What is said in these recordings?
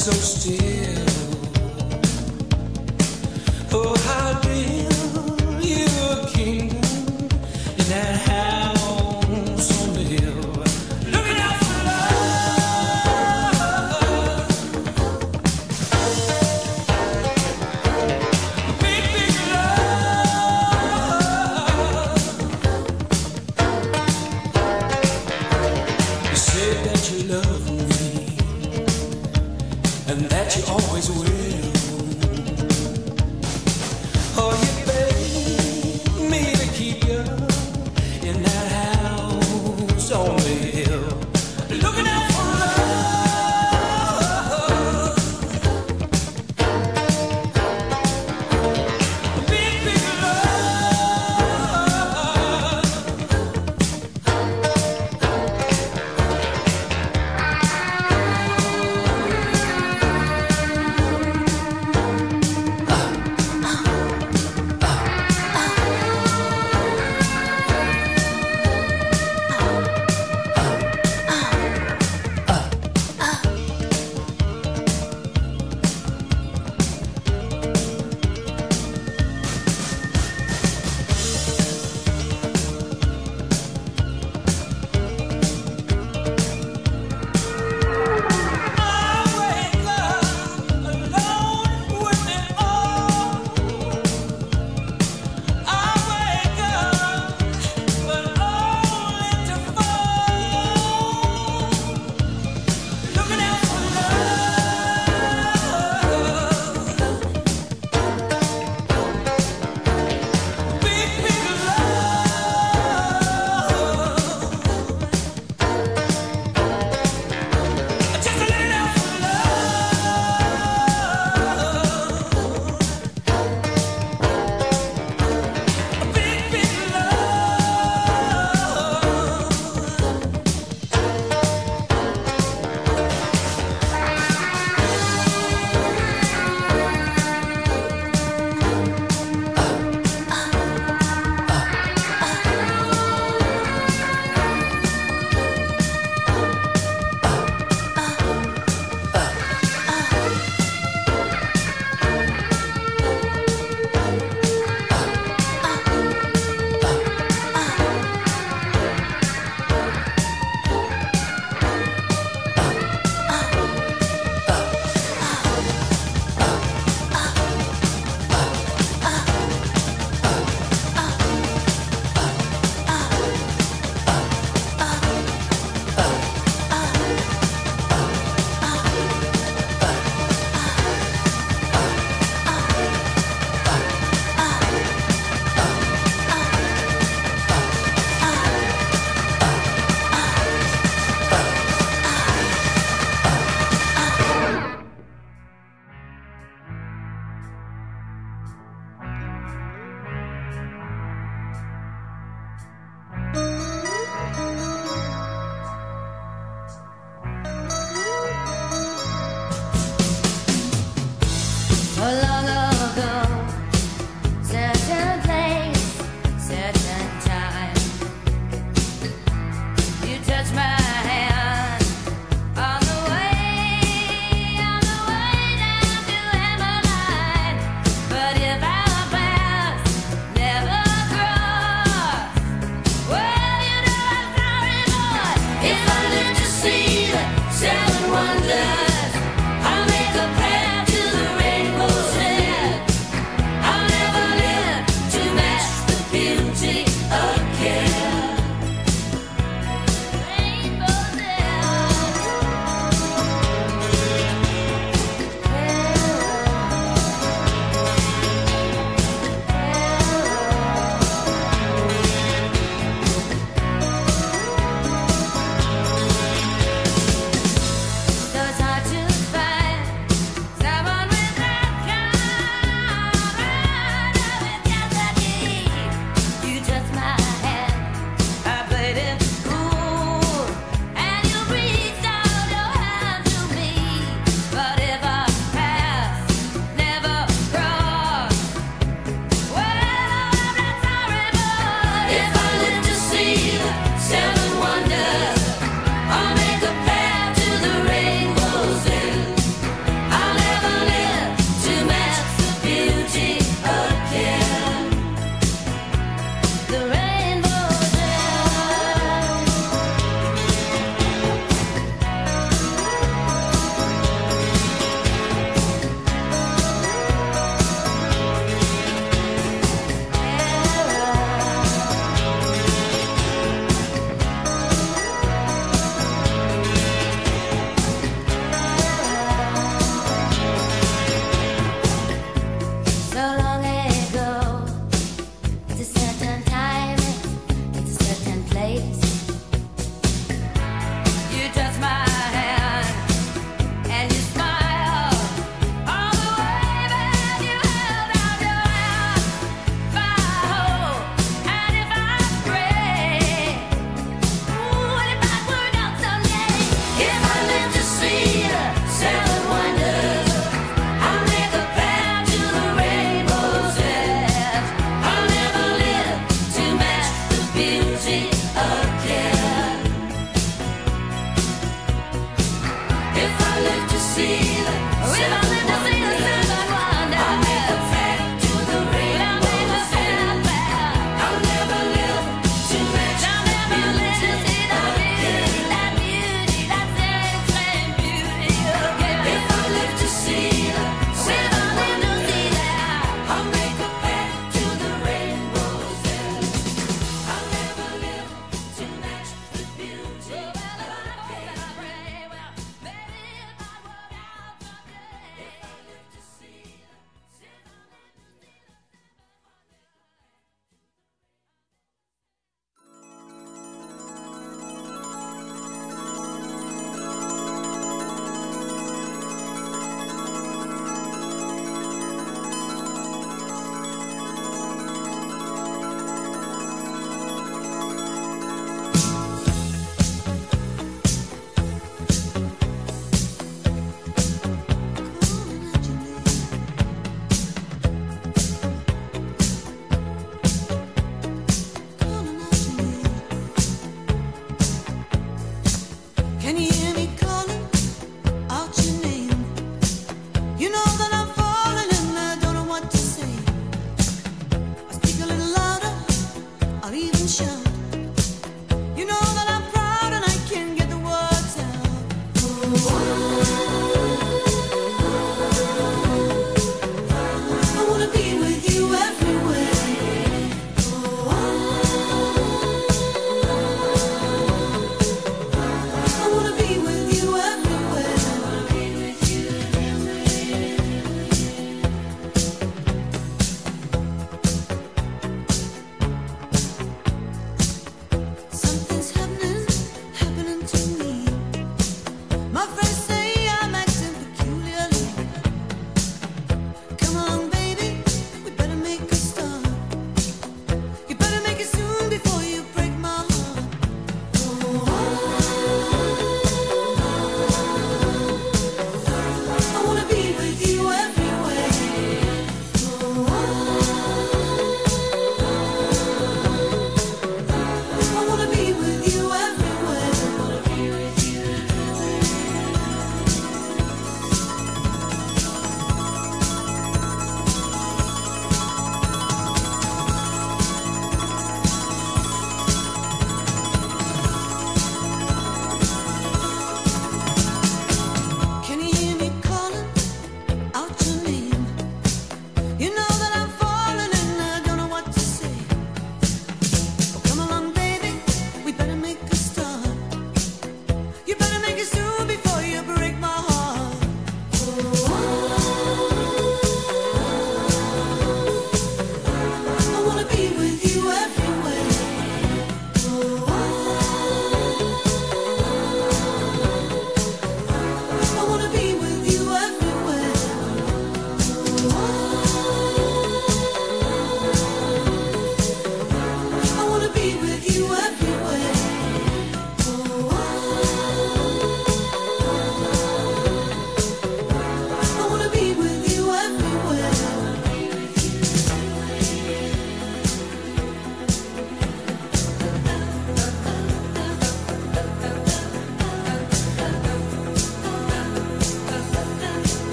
so still.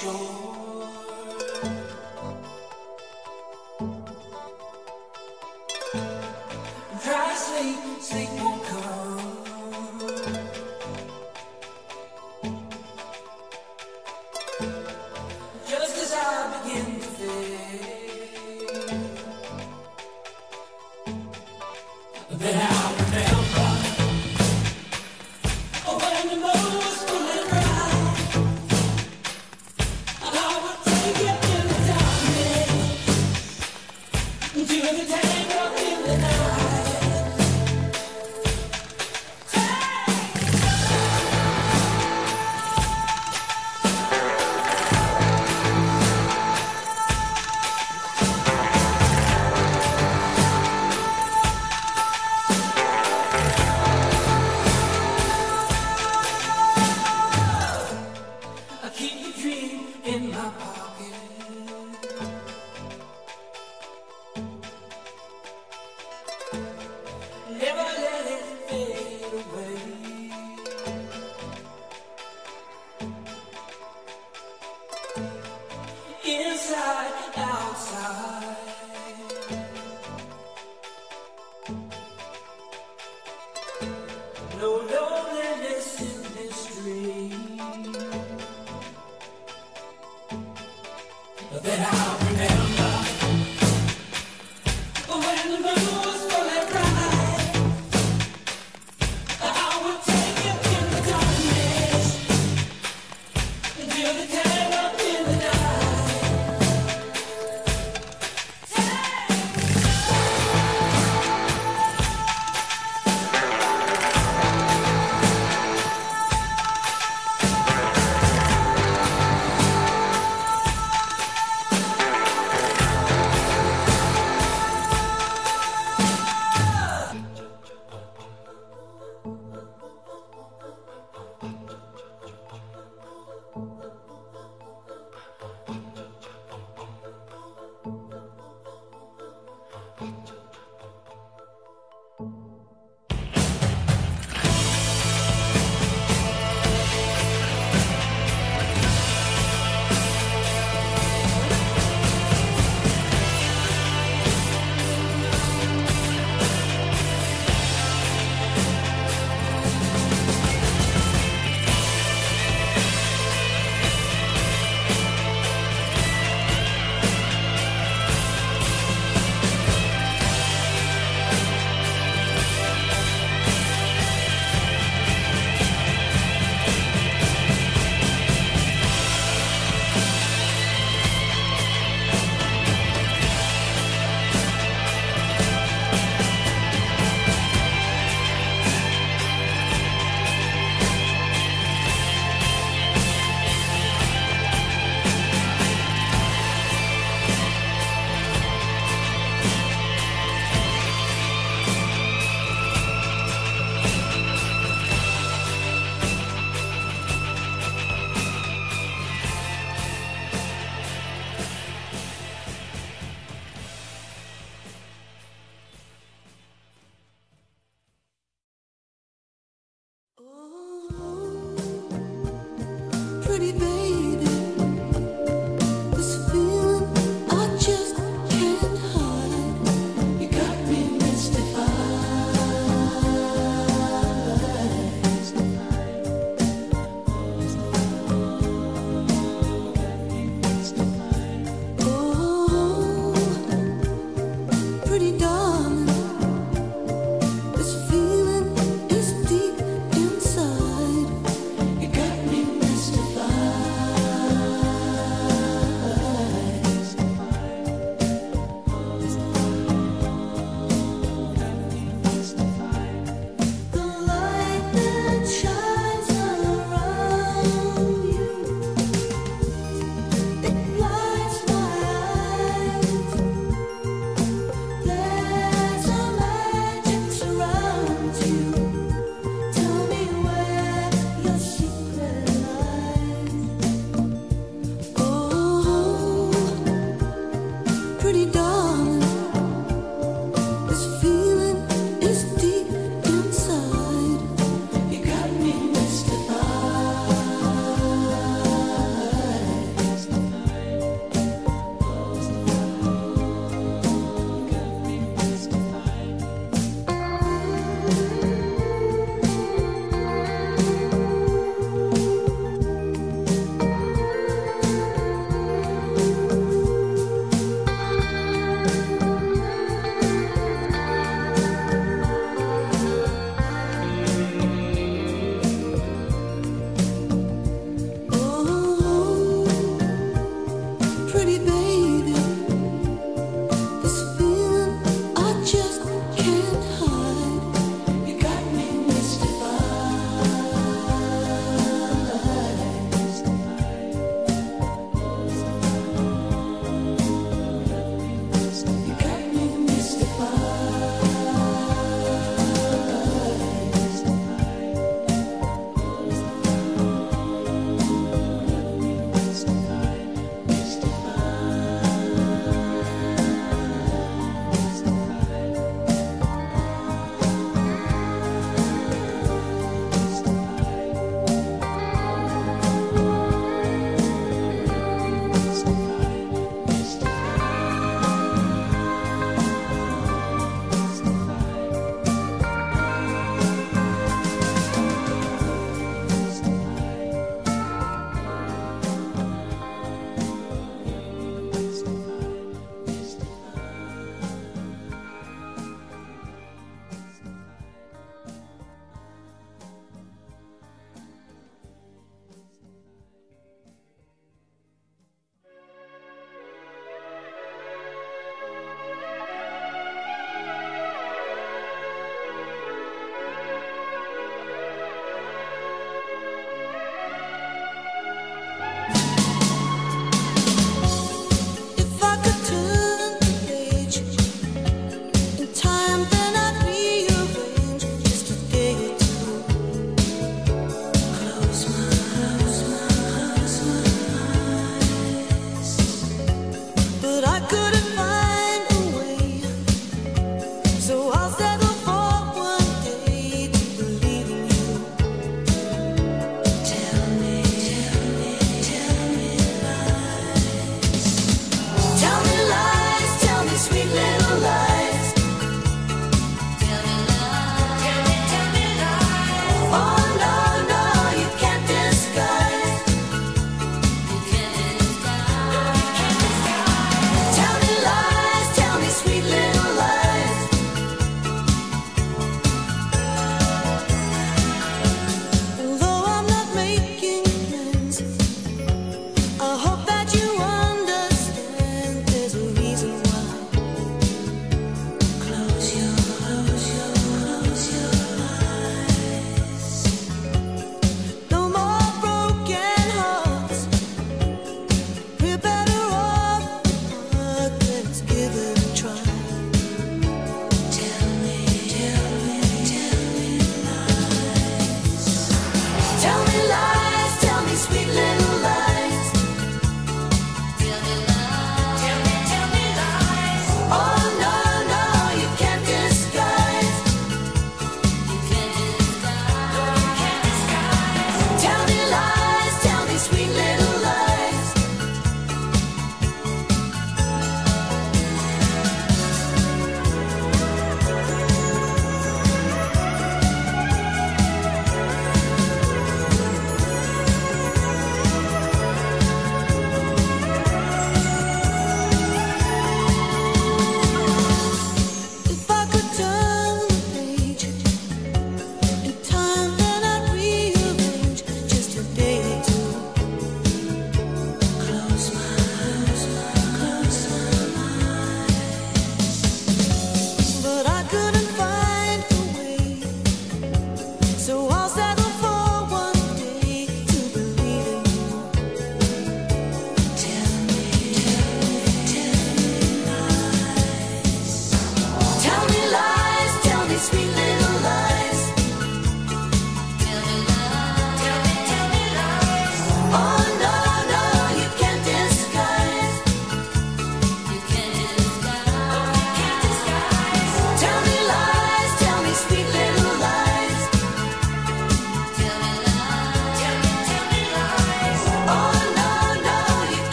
When the moon's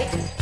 right?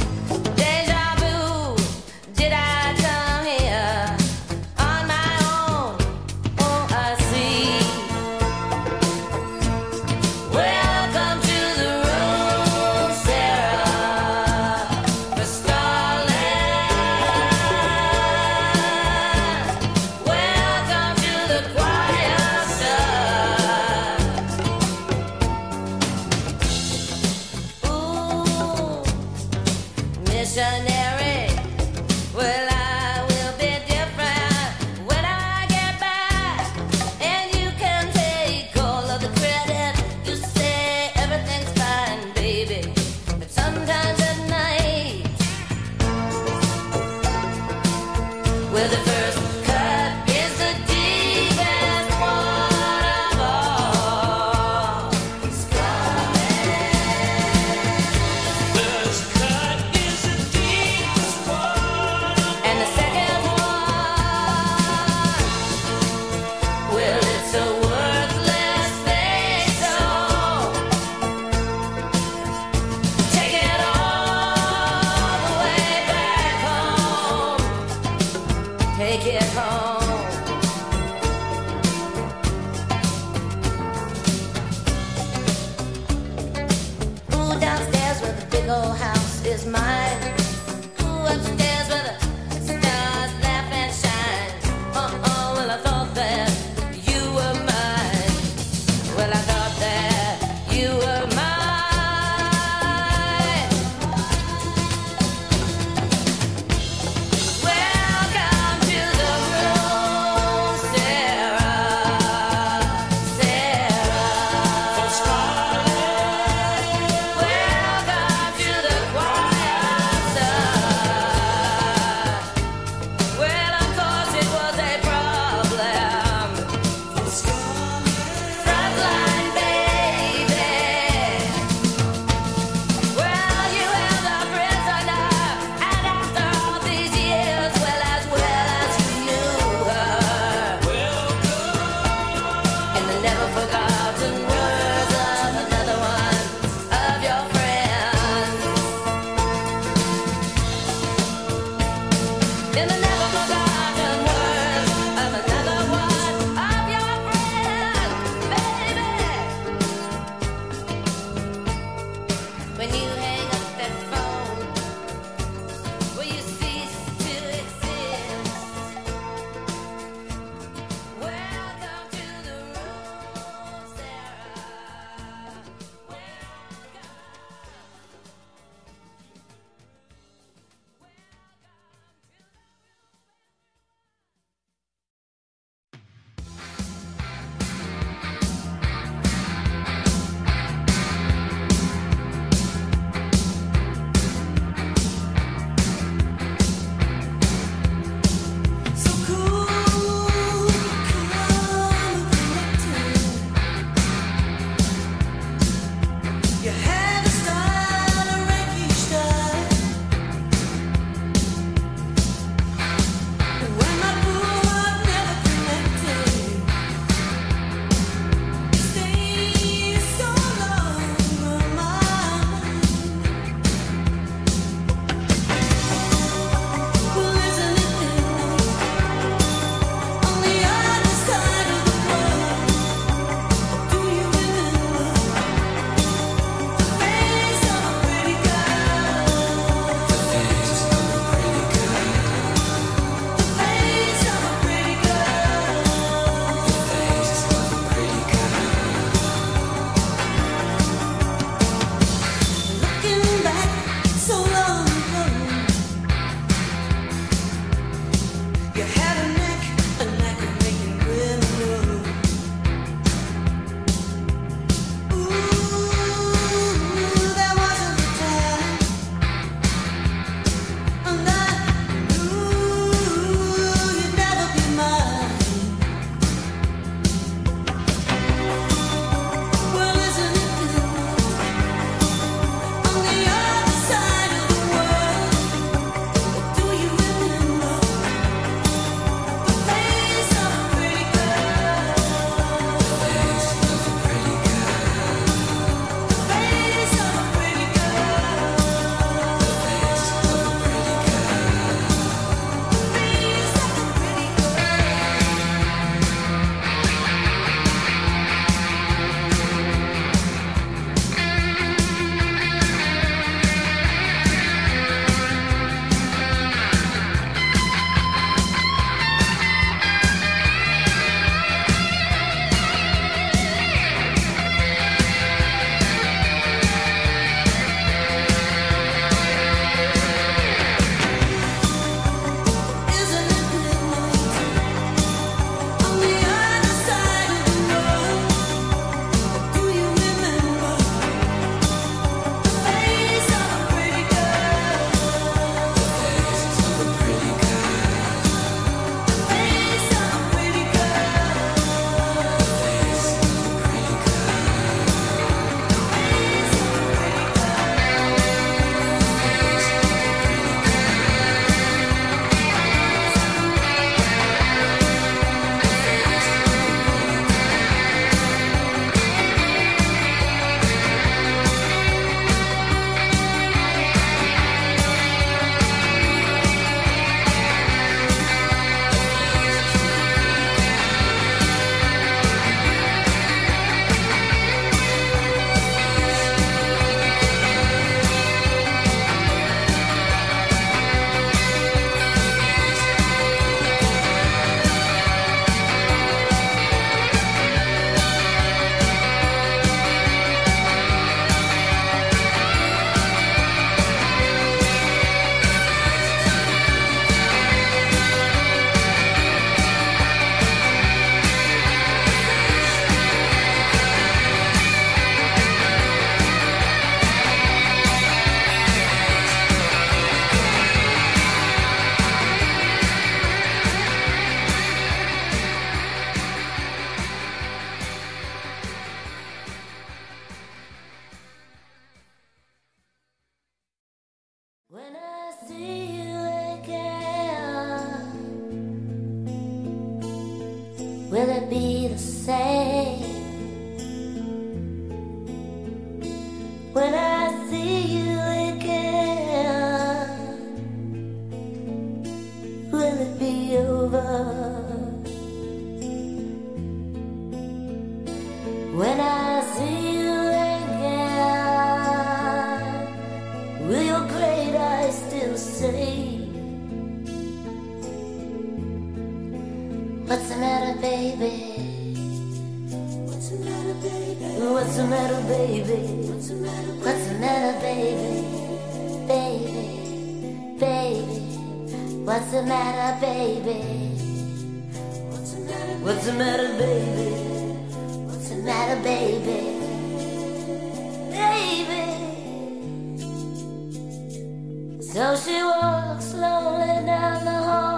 So she walked slowly down the hall.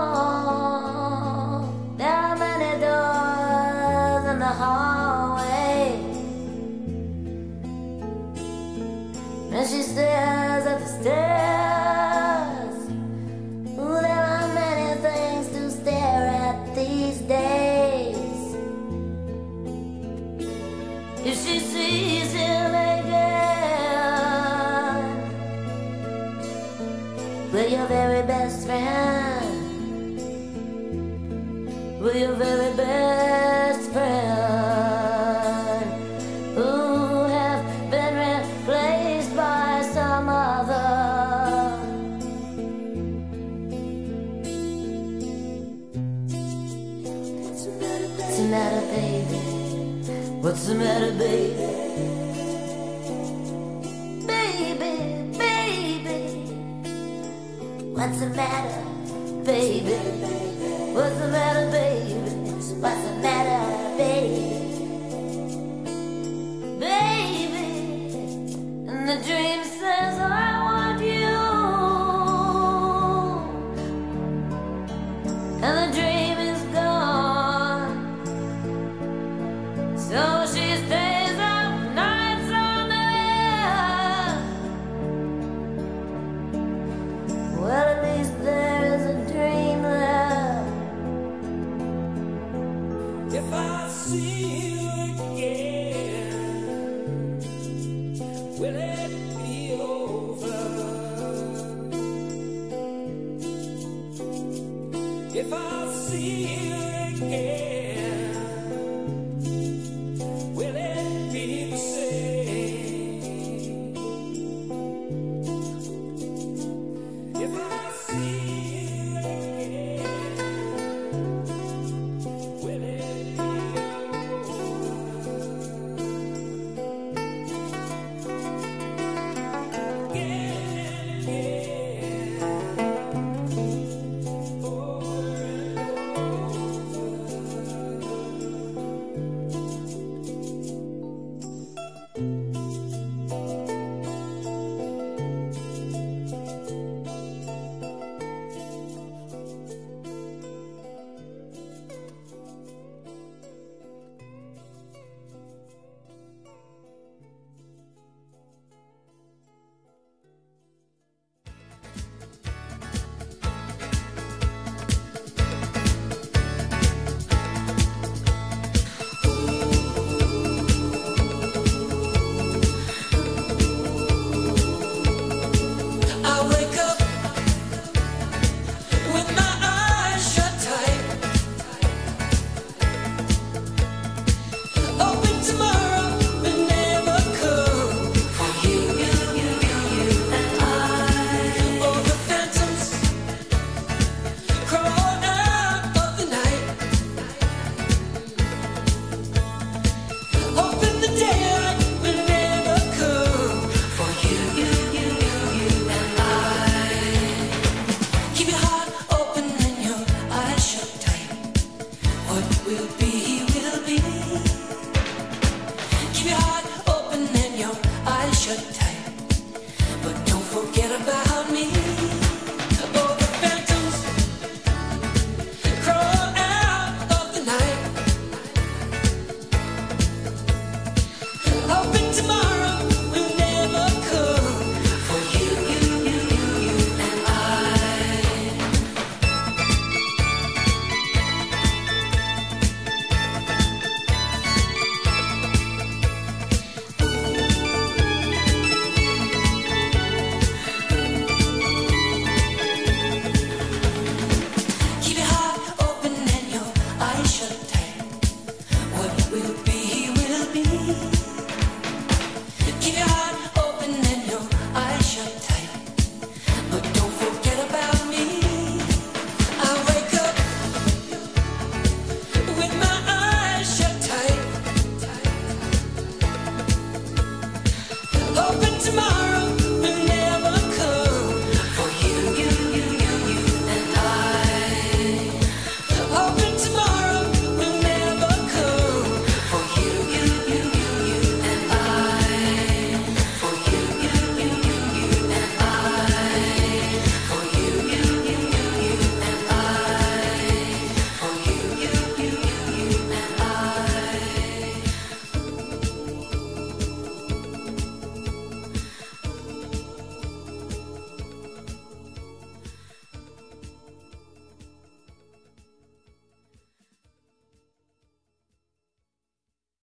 and the dream